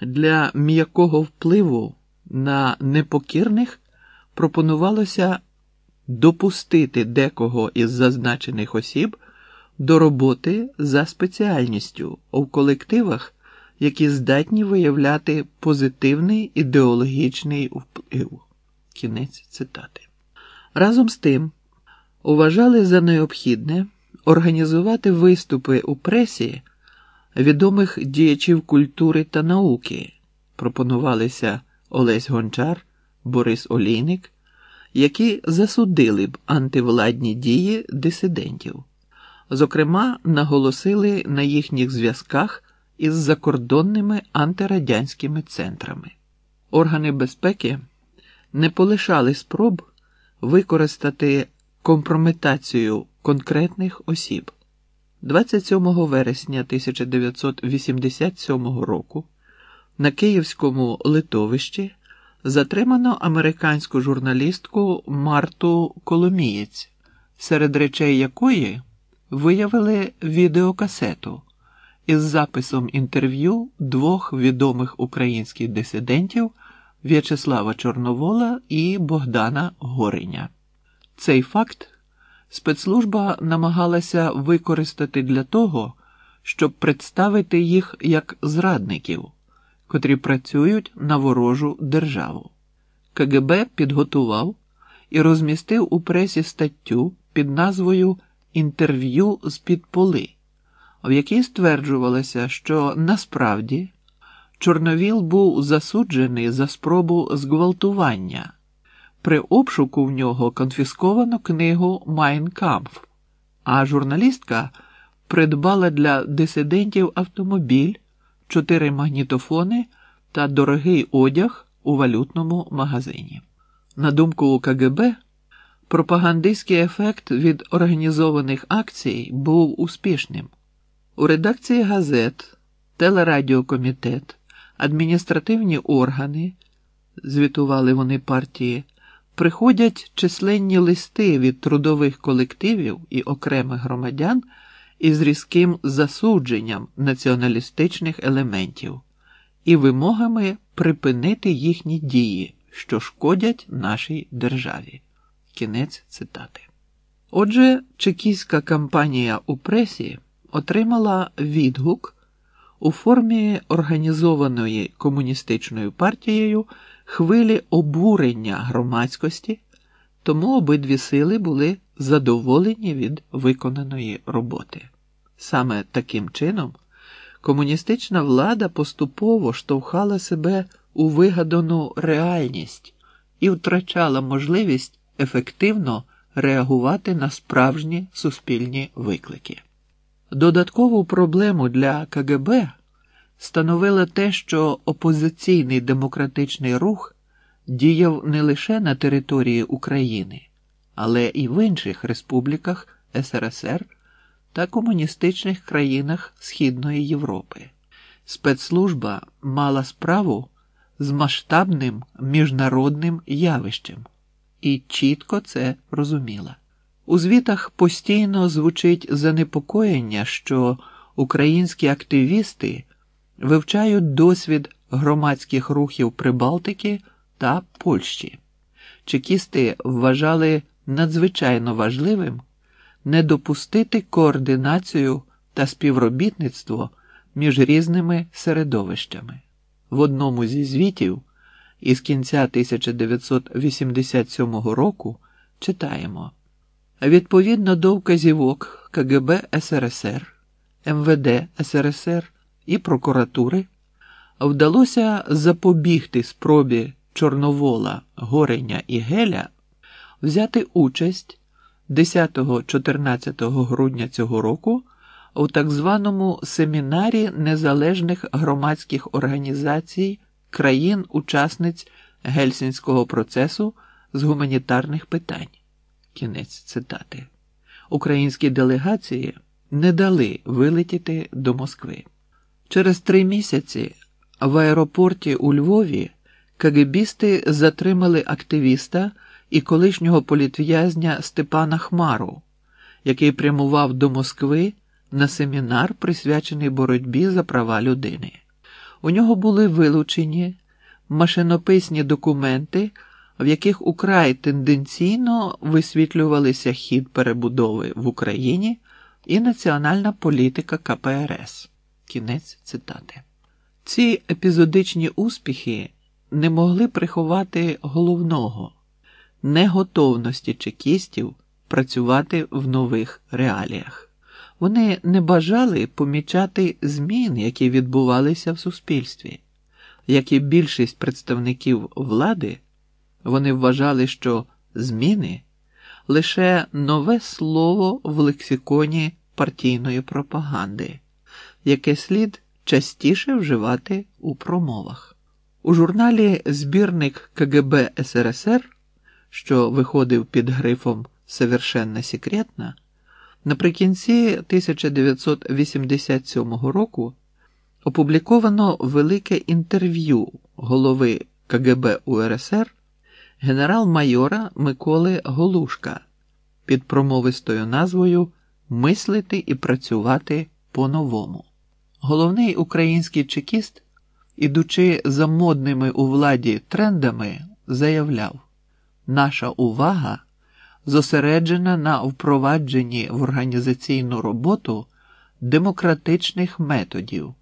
Для м'якого впливу на непокірних пропонувалося допустити декого із зазначених осіб до роботи за спеціальністю у колективах, які здатні виявляти позитивний ідеологічний вплив. Кінець цитати. Разом з тим, вважали за необхідне організувати виступи у пресі відомих діячів культури та науки. Пропонувалися Олесь Гончар, Борис Олійник, які засудили б антивладні дії дисидентів. Зокрема, наголосили на їхніх зв'язках із закордонними антирадянськими центрами. Органи безпеки не полишали спроб використати компрометацію конкретних осіб. 27 вересня 1987 року на Київському литовищі затримано американську журналістку Марту Коломієць, серед речей якої виявили відеокасету із записом інтерв'ю двох відомих українських дисидентів В'ячеслава Чорновола і Богдана Гореня. Цей факт спецслужба намагалася використати для того, щоб представити їх як зрадників, котрі працюють на ворожу державу. КГБ підготував і розмістив у пресі статтю під назвою Інтерв'ю з під поли, в якій стверджувалося, що насправді Чорновіл був засуджений за спробу зґвалтування. При обшуку в нього конфісковано книгу Майн Кампф, а журналістка придбала для дисидентів автомобіль, чотири магнітофони та дорогий одяг у валютному магазині. На думку КГБ, пропагандистський ефект від організованих акцій був успішним. У редакції газет, телерадіокомітет, адміністративні органи, звітували вони партії приходять численні листи від трудових колективів і окремих громадян із різким засудженням націоналістичних елементів і вимогами припинити їхні дії, що шкодять нашій державі. Кінець цитати. Отже, чекійська кампанія у пресі отримала відгук у формі організованої комуністичною партією хвилі обурення громадськості, тому обидві сили були задоволені від виконаної роботи. Саме таким чином комуністична влада поступово штовхала себе у вигадану реальність і втрачала можливість ефективно реагувати на справжні суспільні виклики. Додаткову проблему для КГБ становило те, що опозиційний демократичний рух діяв не лише на території України, але і в інших республіках СРСР та комуністичних країнах Східної Європи. Спецслужба мала справу з масштабним міжнародним явищем і чітко це розуміла. У звітах постійно звучить занепокоєння, що українські активісти вивчають досвід громадських рухів Прибалтики та Польщі. Чекісти вважали надзвичайно важливим не допустити координацію та співробітництво між різними середовищами. В одному зі звітів із кінця 1987 року читаємо відповідно до вказівок КГБ СРСР, МВД СРСР і прокуратури вдалося запобігти спробі Чорновола, Гореня і Геля взяти участь 10-14 грудня цього року у так званому семінарі незалежних громадських організацій країн-учасниць Гельсінського процесу з гуманітарних питань. Кінець цитати. Українські делегації не дали вилетіти до Москви. Через три місяці в аеропорті у Львові кагебісти затримали активіста і колишнього політв'язня Степана Хмару, який прямував до Москви на семінар, присвячений боротьбі за права людини. У нього були вилучені машинописні документи, в яких украй тенденційно висвітлювалися хід перебудови в Україні і національна політика КПРС. Кінець цитати. Ці епізодичні успіхи не могли приховати головного неготовності чекістів працювати в нових реаліях. Вони не бажали помічати змін, які відбувалися в суспільстві. Як і більшість представників влади, вони вважали, що зміни лише нове слово в лексиконі партійної пропаганди, яке слід частіше вживати у промовах. У журналі Збірник КГБ СРСР, що виходив під грифом Совершенно секретна, наприкінці 1987 року опубліковано велике інтерв'ю голови КГБ УРСР генерал-майора Миколи Голушка під промовистою назвою Мислити і працювати по-новому. Головний український чекіст, ідучи за модними у владі трендами, заявляв: наша увага зосереджена на впровадженні в організаційну роботу демократичних методів.